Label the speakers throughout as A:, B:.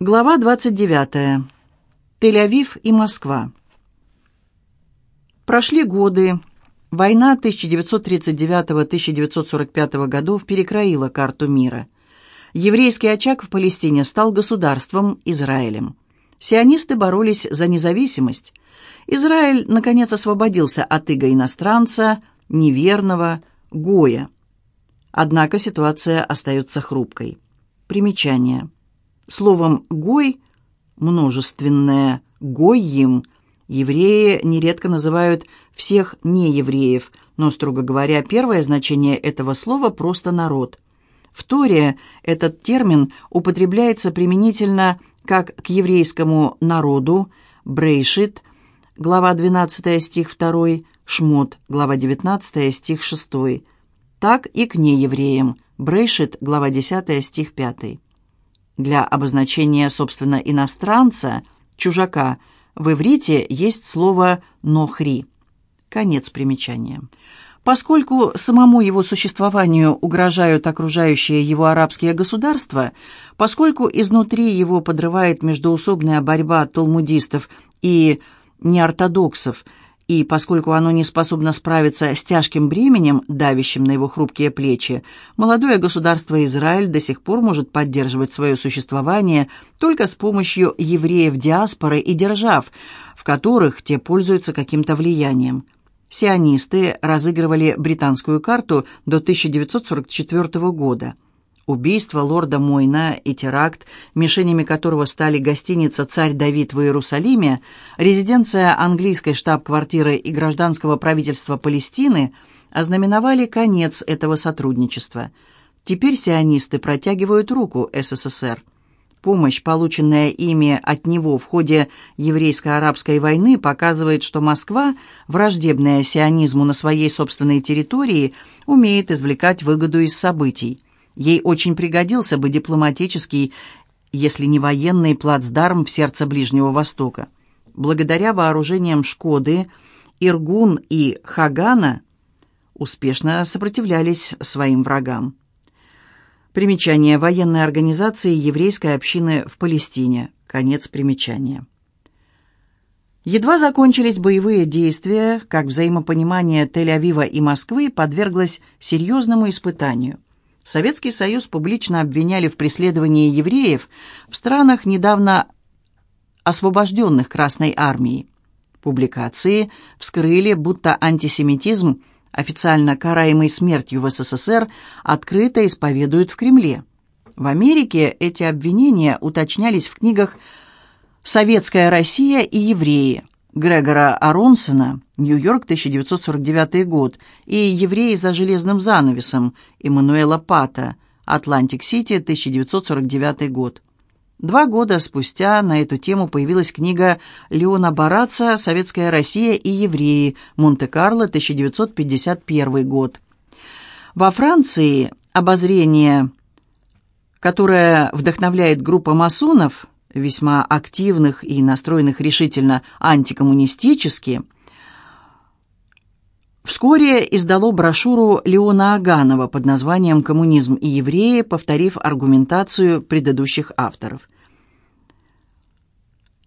A: Глава 29. Тель-Авив и Москва. Прошли годы. Война 1939-1945 годов перекроила карту мира. Еврейский очаг в Палестине стал государством Израилем. Сионисты боролись за независимость. Израиль, наконец, освободился от иго иностранца, неверного, Гоя. Однако ситуация остается хрупкой. Примечание. Словом «гой» множественное «гойим» евреи нередко называют всех неевреев, но, строго говоря, первое значение этого слова просто «народ». В Торе этот термин употребляется применительно как к еврейскому народу, брейшит, глава 12 стих 2, шмот, глава 19 стих 6, так и к неевреям, брейшит, глава 10 стих 5. Для обозначения, собственно, иностранца, чужака, в иврите есть слово «нохри». Конец примечания. Поскольку самому его существованию угрожают окружающие его арабские государства, поскольку изнутри его подрывает междоусобная борьба талмудистов и неортодоксов – и поскольку оно не способно справиться с тяжким бременем, давящим на его хрупкие плечи, молодое государство Израиль до сих пор может поддерживать свое существование только с помощью евреев диаспоры и держав, в которых те пользуются каким-то влиянием. Сионисты разыгрывали британскую карту до 1944 года – Убийство лорда Мойна и теракт, мишенями которого стали гостиница «Царь Давид» в Иерусалиме, резиденция английской штаб-квартиры и гражданского правительства Палестины, ознаменовали конец этого сотрудничества. Теперь сионисты протягивают руку СССР. Помощь, полученная ими от него в ходе еврейско-арабской войны, показывает, что Москва, враждебная сионизму на своей собственной территории, умеет извлекать выгоду из событий. Ей очень пригодился бы дипломатический, если не военный плацдарм в сердце Ближнего Востока. Благодаря вооружениям «Шкоды», «Иргун» и «Хагана» успешно сопротивлялись своим врагам. Примечание военной организации еврейской общины в Палестине. Конец примечания. Едва закончились боевые действия, как взаимопонимание Тель-Авива и Москвы подверглось серьезному испытанию. Советский Союз публично обвиняли в преследовании евреев в странах, недавно освобожденных Красной Армией. Публикации вскрыли, будто антисемитизм, официально караемый смертью в СССР, открыто исповедуют в Кремле. В Америке эти обвинения уточнялись в книгах «Советская Россия и евреи», Грегора Аронсона, Нью-Йорк, 1949 год, и «Евреи за железным занавесом» Эммануэла Пата, Атлантик-Сити, 1949 год. Два года спустя на эту тему появилась книга Леона Бараца «Советская Россия и евреи. Монте-Карло, 1951 год». Во Франции обозрение, которое вдохновляет группа масонов – весьма активных и настроенных решительно антикоммунистически, вскоре издало брошюру Леона Аганова под названием «Коммунизм и евреи», повторив аргументацию предыдущих авторов.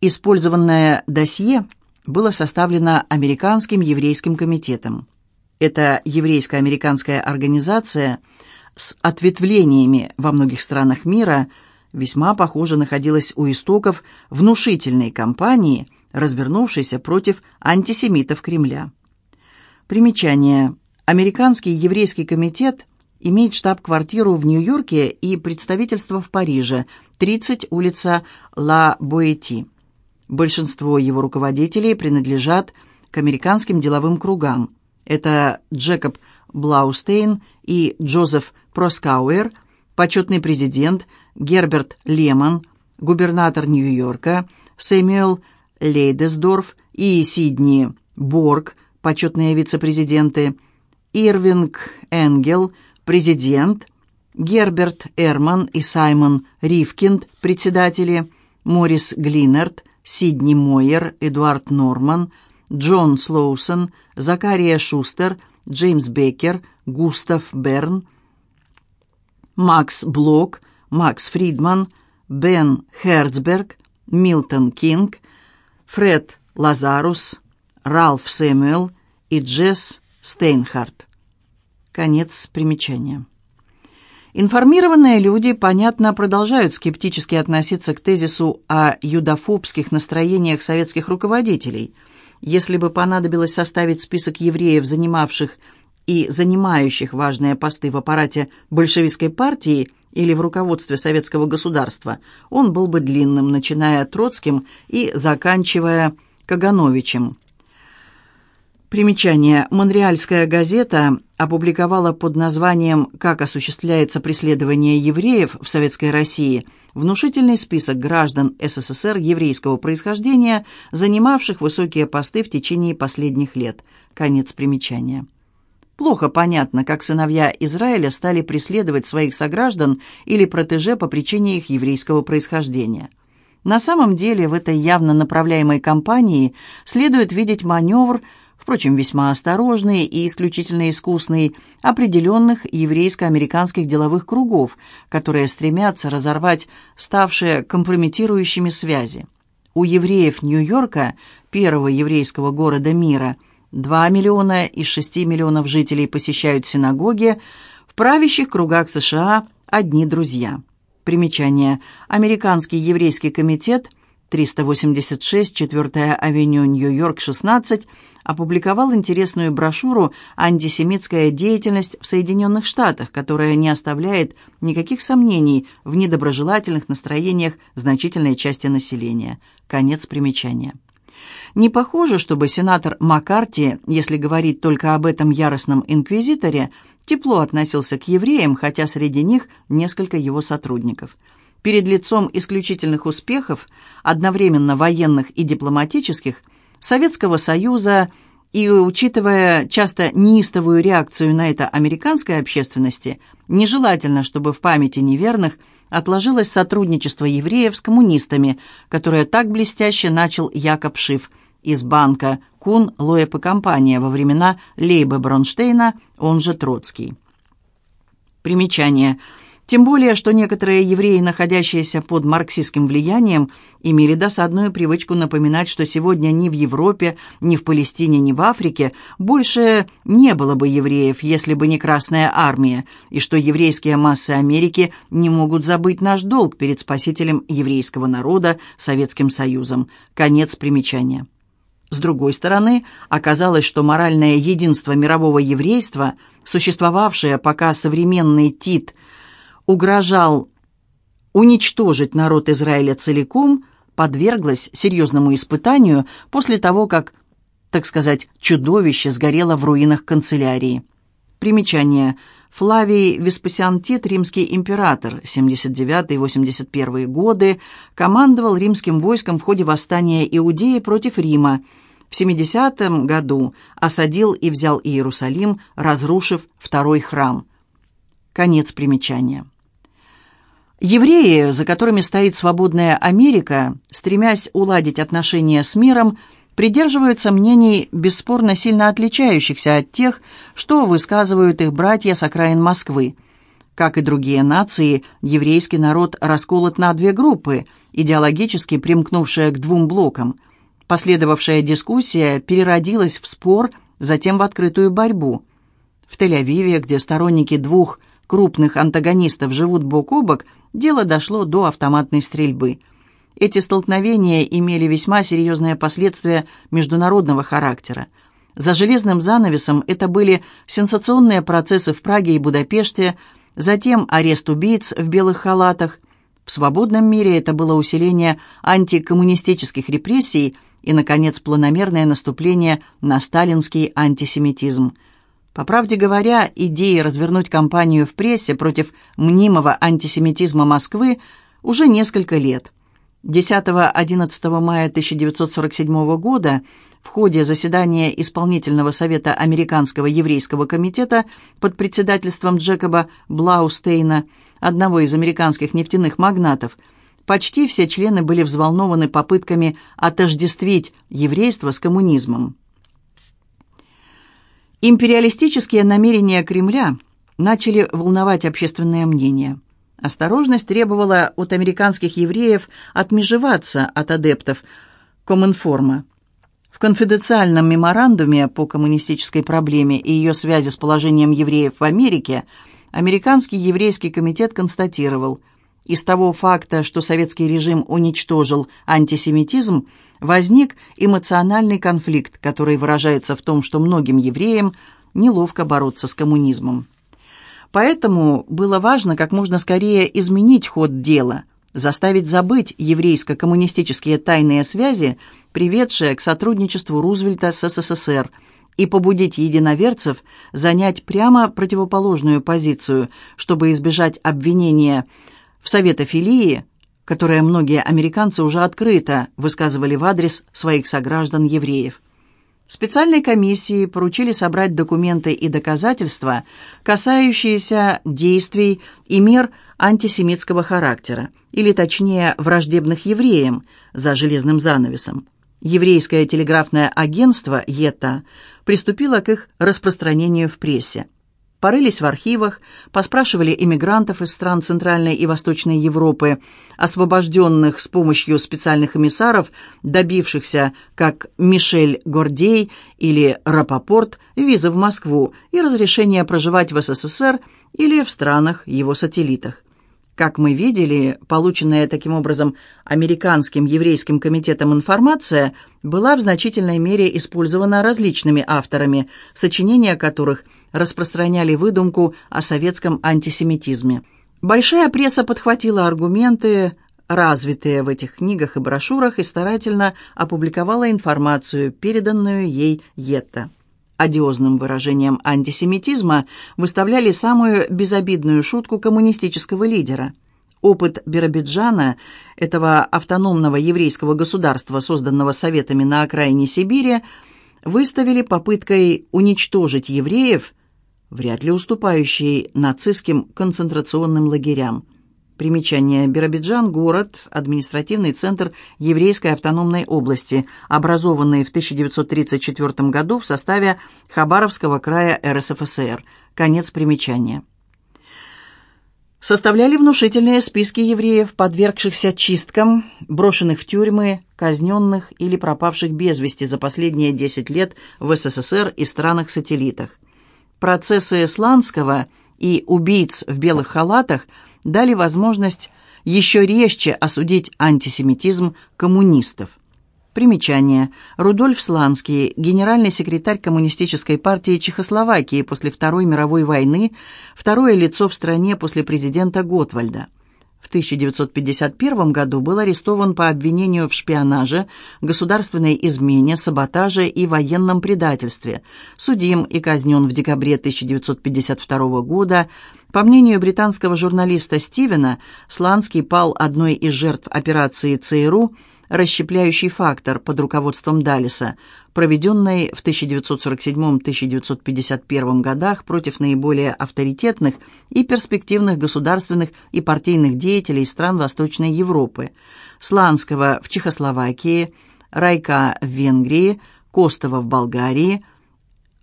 A: Использованное досье было составлено Американским еврейским комитетом. Это еврейско-американская организация с ответвлениями во многих странах мира – весьма похоже находилась у истоков внушительной кампании, развернувшейся против антисемитов Кремля. Примечание. Американский еврейский комитет имеет штаб-квартиру в Нью-Йорке и представительство в Париже, 30 улица Ла Боэти. Большинство его руководителей принадлежат к американским деловым кругам. Это Джекоб Блаустейн и Джозеф Проскауэр, почетный президент – Герберт Лемон, губернатор Нью-Йорка, Сэмюэл Лейдесдорф и Сидни Борг, почетные вице-президенты, Ирвинг Энгел, президент, Герберт Эрман и Саймон Ривкинд, председатели, Морис Глинерт, Сидни Мойер, Эдуард Норман, Джон Слоусон, Закария Шустер, Джеймс Беккер, Густав Берн, Макс Блок, Макс Фридман, Бен Херцберг, Милтон Кинг, Фред Лазарус, Ралф Сэмюэл и Джесс Стейнхарт. Конец примечания. Информированные люди, понятно, продолжают скептически относиться к тезису о юдофобских настроениях советских руководителей. Если бы понадобилось составить список евреев, занимавших и занимающих важные посты в аппарате большевистской партии или в руководстве советского государства, он был бы длинным, начиная Троцким и заканчивая Кагановичем. Примечание. Монреальская газета опубликовала под названием «Как осуществляется преследование евреев в Советской России» внушительный список граждан СССР еврейского происхождения, занимавших высокие посты в течение последних лет. Конец примечания. Плохо понятно, как сыновья Израиля стали преследовать своих сограждан или протеже по причине их еврейского происхождения. На самом деле в этой явно направляемой кампании следует видеть маневр – впрочем, весьма осторожный и исключительно искусный, определенных еврейско-американских деловых кругов, которые стремятся разорвать ставшие компрометирующими связи. У евреев Нью-Йорка, первого еврейского города мира, 2 миллиона из 6 миллионов жителей посещают синагоги, в правящих кругах США одни друзья. Примечание. Американский еврейский комитет, 386, 4 авеню, Нью-Йорк, 16, опубликовал интересную брошюру «Антисемитская деятельность в Соединенных Штатах», которая не оставляет никаких сомнений в недоброжелательных настроениях значительной части населения. Конец примечания. Не похоже, чтобы сенатор Маккарти, если говорить только об этом яростном инквизиторе, тепло относился к евреям, хотя среди них несколько его сотрудников. Перед лицом исключительных успехов, одновременно военных и дипломатических – Советского Союза и, учитывая часто неистовую реакцию на это американской общественности, нежелательно, чтобы в памяти неверных отложилось сотрудничество евреев с коммунистами, которое так блестяще начал Якоб Шиф из банка Кун Лоэп и компания во времена Лейба Бронштейна, он же Троцкий. Примечание – тем более, что некоторые евреи, находящиеся под марксистским влиянием, имели досадную привычку напоминать, что сегодня ни в Европе, ни в Палестине, ни в Африке больше не было бы евреев, если бы не Красная Армия, и что еврейские массы Америки не могут забыть наш долг перед спасителем еврейского народа, Советским Союзом. Конец примечания. С другой стороны, оказалось, что моральное единство мирового еврейства, существовавшее пока современный Тит – угрожал уничтожить народ Израиля целиком, подверглась серьезному испытанию после того, как, так сказать, чудовище сгорело в руинах канцелярии. Примечание. Флавий Веспасиан Тит, римский император, 79-81 годы, командовал римским войском в ходе восстания Иудеи против Рима. В 70 году осадил и взял Иерусалим, разрушив второй храм. Конец примечания. Евреи, за которыми стоит свободная Америка, стремясь уладить отношения с миром, придерживаются мнений, бесспорно сильно отличающихся от тех, что высказывают их братья с окраин Москвы. Как и другие нации, еврейский народ расколот на две группы, идеологически примкнувшие к двум блокам. Последовавшая дискуссия переродилась в спор, затем в открытую борьбу. В Тель-Авиве, где сторонники двух крупных антагонистов живут бок о бок, дело дошло до автоматной стрельбы. Эти столкновения имели весьма серьезные последствия международного характера. За железным занавесом это были сенсационные процессы в Праге и Будапеште, затем арест убийц в белых халатах. В свободном мире это было усиление антикоммунистических репрессий и, наконец, планомерное наступление на сталинский антисемитизм – по правде говоря, идеи развернуть кампанию в прессе против мнимого антисемитизма Москвы уже несколько лет. 10-11 мая 1947 года в ходе заседания Исполнительного совета Американского еврейского комитета под председательством Джекоба Блаустейна, одного из американских нефтяных магнатов, почти все члены были взволнованы попытками отождествить еврейство с коммунизмом. Империалистические намерения Кремля начали волновать общественное мнение. Осторожность требовала от американских евреев отмежеваться от адептов Коминформа. В конфиденциальном меморандуме по коммунистической проблеме и ее связи с положением евреев в Америке Американский еврейский комитет констатировал, из того факта, что советский режим уничтожил антисемитизм, возник эмоциональный конфликт, который выражается в том, что многим евреям неловко бороться с коммунизмом. Поэтому было важно как можно скорее изменить ход дела – заставить забыть еврейско-коммунистические тайные связи, приведшие к сотрудничеству Рузвельта с СССР, и побудить единоверцев занять прямо противоположную позицию, чтобы избежать обвинения в советофилии, которое многие американцы уже открыто высказывали в адрес своих сограждан-евреев. Специальной комиссии поручили собрать документы и доказательства, касающиеся действий и мер антисемитского характера, или точнее враждебных евреям за железным занавесом. Еврейское телеграфное агентство ЕТА приступило к их распространению в прессе порылись в архивах, поспрашивали иммигрантов из стран Центральной и Восточной Европы, освобожденных с помощью специальных эмиссаров, добившихся, как Мишель Гордей или Рапопорт, визы в Москву и разрешения проживать в СССР или в странах его сателлитах. Как мы видели, полученная таким образом Американским еврейским комитетом информация была в значительной мере использована различными авторами, сочинения которых распространяли выдумку о советском антисемитизме. Большая пресса подхватила аргументы, развитые в этих книгах и брошюрах, и старательно опубликовала информацию, переданную ей Йетта одиозным выражением антисемитизма выставляли самую безобидную шутку коммунистического лидера. Опыт Биробиджана, этого автономного еврейского государства, созданного советами на окраине Сибири, выставили попыткой уничтожить евреев, вряд ли уступающей нацистским концентрационным лагерям. Примечание. Биробиджан – город, административный центр еврейской автономной области, образованный в 1934 году в составе Хабаровского края РСФСР. Конец примечания. Составляли внушительные списки евреев, подвергшихся чисткам, брошенных в тюрьмы, казненных или пропавших без вести за последние 10 лет в СССР и странах-сателлитах. Процессы Сланского и убийц в белых халатах – дали возможность еще резче осудить антисемитизм коммунистов. Примечание. Рудольф Сланский, генеральный секретарь Коммунистической партии Чехословакии после Второй мировой войны, второе лицо в стране после президента Готвальда. В 1951 году был арестован по обвинению в шпионаже, государственной измене, саботаже и военном предательстве. Судим и казнен в декабре 1952 года. По мнению британского журналиста Стивена, Сланский пал одной из жертв операции ЦРУ – расщепляющий фактор под руководством Далиса, проведенной в 1947-1951 годах против наиболее авторитетных и перспективных государственных и партийных деятелей стран Восточной Европы, Сланского в Чехословакии, Райка в Венгрии, Костова в Болгарии,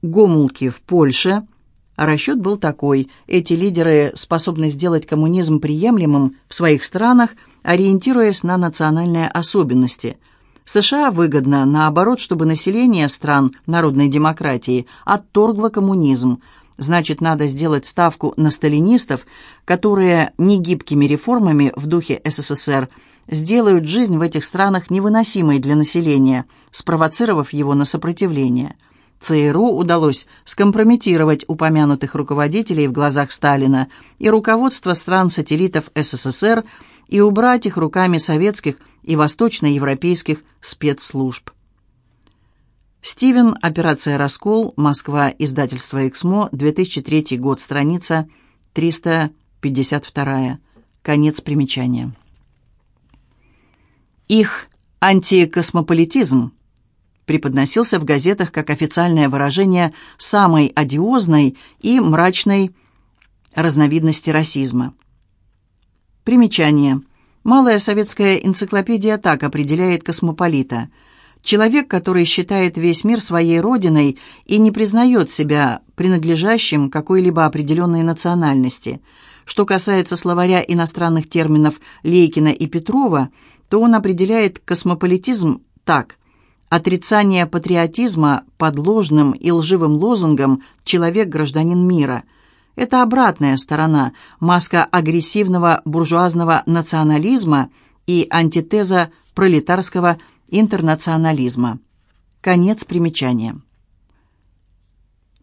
A: Гомулки в Польше – расчет был такой. Эти лидеры способны сделать коммунизм приемлемым в своих странах – ориентируясь на национальные особенности. США выгодно, наоборот, чтобы население стран народной демократии отторгло коммунизм. Значит, надо сделать ставку на сталинистов, которые негибкими реформами в духе СССР сделают жизнь в этих странах невыносимой для населения, спровоцировав его на сопротивление. ЦРУ удалось скомпрометировать упомянутых руководителей в глазах Сталина, и руководство стран-сателлитов СССР – и убрать их руками советских и восточноевропейских спецслужб. Стивен, операция «Раскол», Москва, издательство «Эксмо», 2003 год, страница 352, конец примечания. Их антикосмополитизм преподносился в газетах как официальное выражение самой одиозной и мрачной разновидности расизма. Примечание. Малая советская энциклопедия так определяет космополита. Человек, который считает весь мир своей родиной и не признает себя принадлежащим какой-либо определенной национальности. Что касается словаря иностранных терминов Лейкина и Петрова, то он определяет космополитизм так. Отрицание патриотизма под ложным и лживым лозунгом «человек – гражданин мира». Это обратная сторона, маска агрессивного буржуазного национализма и антитеза пролетарского интернационализма. Конец примечания.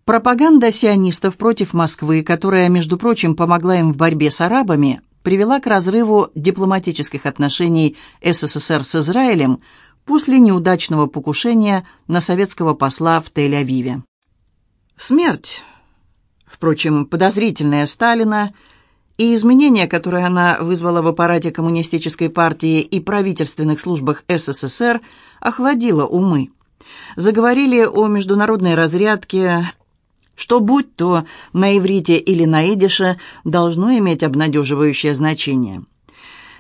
A: Пропаганда сионистов против Москвы, которая, между прочим, помогла им в борьбе с арабами, привела к разрыву дипломатических отношений СССР с Израилем после неудачного покушения на советского посла в Тель-Авиве. Смерть, впрочем, подозрительная Сталина, и изменения, которые она вызвала в аппарате коммунистической партии и правительственных службах СССР, охладила умы. Заговорили о международной разрядке, что будь то на иврите или на идише, должно иметь обнадеживающее значение.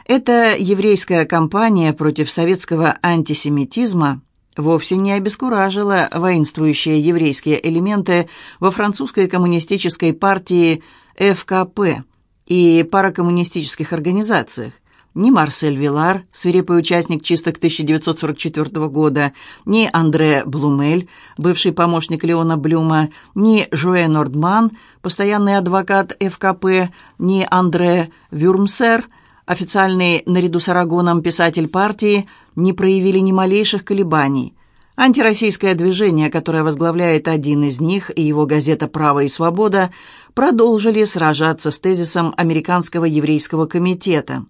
A: Эта еврейская кампания против советского антисемитизма вовсе не обескуражила воинствующие еврейские элементы во французской коммунистической партии ФКП – и паракоммунистических организациях. Ни Марсель Вилар, свирепый участник чисток 1944 года, ни Андре Блумель, бывший помощник Леона Блюма, ни Жоэ Нордман, постоянный адвокат ФКП, ни Андре Вюрмсер, официальный наряду с Арагоном писатель партии, не проявили ни малейших колебаний. Антироссийское движение, которое возглавляет один из них, и его газета «Право и свобода», продолжили сражаться с тезисом Американского еврейского комитета.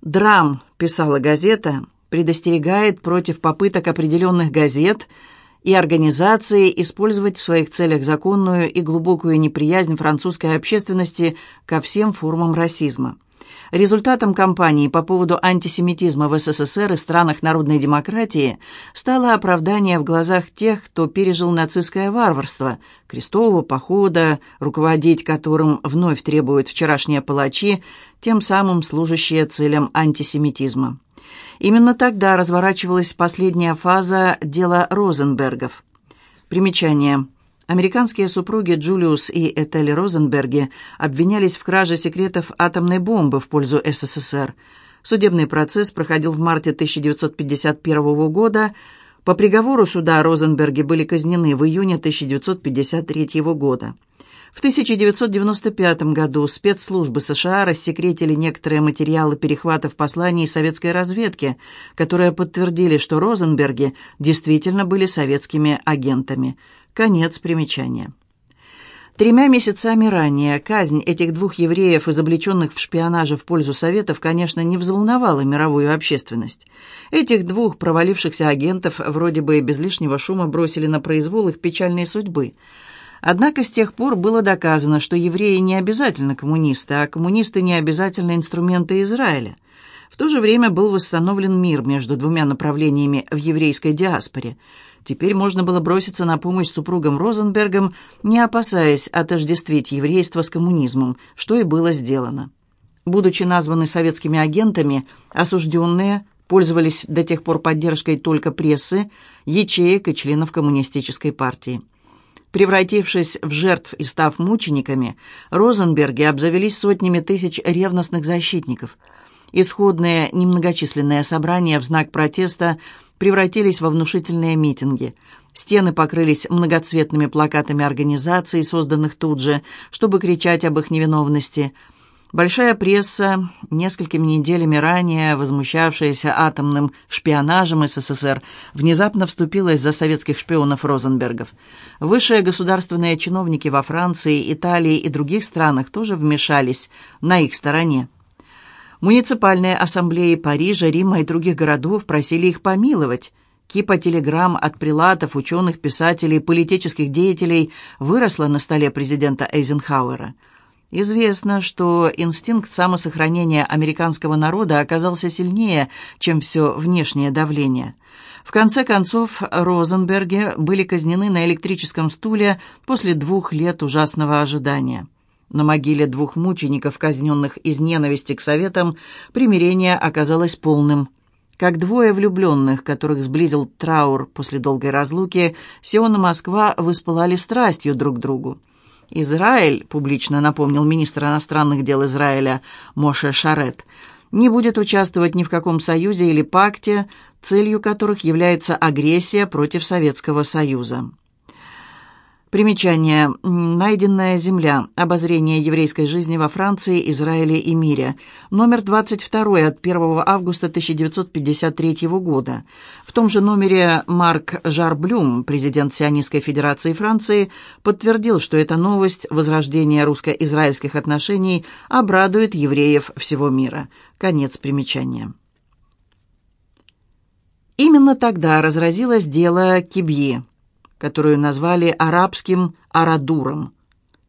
A: «Драм», — писала газета, предостерегает против попыток определенных газет и организаций использовать в своих целях законную и глубокую неприязнь французской общественности ко всем формам расизма. Результатом кампании по поводу антисемитизма в СССР и странах народной демократии стало оправдание в глазах тех, кто пережил нацистское варварство, крестового похода, руководить которым вновь требуют вчерашние палачи, тем самым служащие целям антисемитизма. Именно тогда разворачивалась последняя фаза дела Розенбергов. Примечание – Американские супруги Джулиус и Этель Розенберги обвинялись в краже секретов атомной бомбы в пользу СССР. Судебный процесс проходил в марте 1951 года. По приговору суда Розенберги были казнены в июне 1953 года. В 1995 году спецслужбы США рассекретили некоторые материалы перехватов посланий советской разведки, которые подтвердили, что Розенберги действительно были советскими агентами. Конец примечания. Тремя месяцами ранее казнь этих двух евреев, изобличенных в шпионаже в пользу Советов, конечно, не взволновала мировую общественность. Этих двух провалившихся агентов вроде бы без лишнего шума бросили на произвол их печальной судьбы – Однако с тех пор было доказано, что евреи не обязательно коммунисты, а коммунисты не обязательно инструменты Израиля. В то же время был восстановлен мир между двумя направлениями в еврейской диаспоре. Теперь можно было броситься на помощь супругам Розенбергам, не опасаясь отождествить еврейство с коммунизмом, что и было сделано. Будучи названы советскими агентами, осужденные пользовались до тех пор поддержкой только прессы, ячеек и членов коммунистической партии. Превратившись в жертв и став мучениками, Розенберги обзавелись сотнями тысяч ревностных защитников. Исходные немногочисленные собрания в знак протеста превратились во внушительные митинги. Стены покрылись многоцветными плакатами организаций, созданных тут же, чтобы кричать об их невиновности – Большая пресса, несколькими неделями ранее возмущавшаяся атомным шпионажем СССР, внезапно вступилась за советских шпионов Розенбергов. Высшие государственные чиновники во Франции, Италии и других странах тоже вмешались на их стороне. Муниципальные ассамблеи Парижа, Рима и других городов просили их помиловать. Кипа телеграмм от прилатов, ученых, писателей, политических деятелей выросла на столе президента Эйзенхауэра – Известно, что инстинкт самосохранения американского народа оказался сильнее, чем все внешнее давление. В конце концов, Розенберги были казнены на электрическом стуле после двух лет ужасного ожидания. На могиле двух мучеников, казненных из ненависти к советам, примирение оказалось полным. Как двое влюбленных, которых сблизил траур после долгой разлуки, Сион и Москва воспылали страстью друг к другу. Израиль, публично напомнил министр иностранных дел Израиля Моше Шарет, не будет участвовать ни в каком союзе или пакте, целью которых является агрессия против Советского Союза. Примечание. Найденная земля. Обозрение еврейской жизни во Франции, Израиле и мире. Номер 22 от 1 августа 1953 года. В том же номере Марк Жарблюм, президент Сионистской Федерации Франции, подтвердил, что эта новость возрождения русско-израильских отношений обрадует евреев всего мира. Конец примечания. Именно тогда разразилось дело Кибьи которую назвали арабским Арадуром.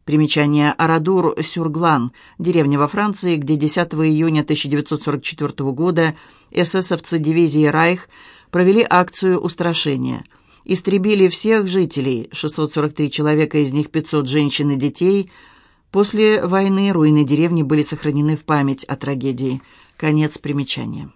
A: Примечание Арадур Сюрглан, деревня во Франции, где 10 июня 1944 года эсэсовцы дивизии «Райх» провели акцию устрашения. Истребили всех жителей, 643 человека, из них 500 женщин и детей. После войны руины деревни были сохранены в память о трагедии. Конец примечания.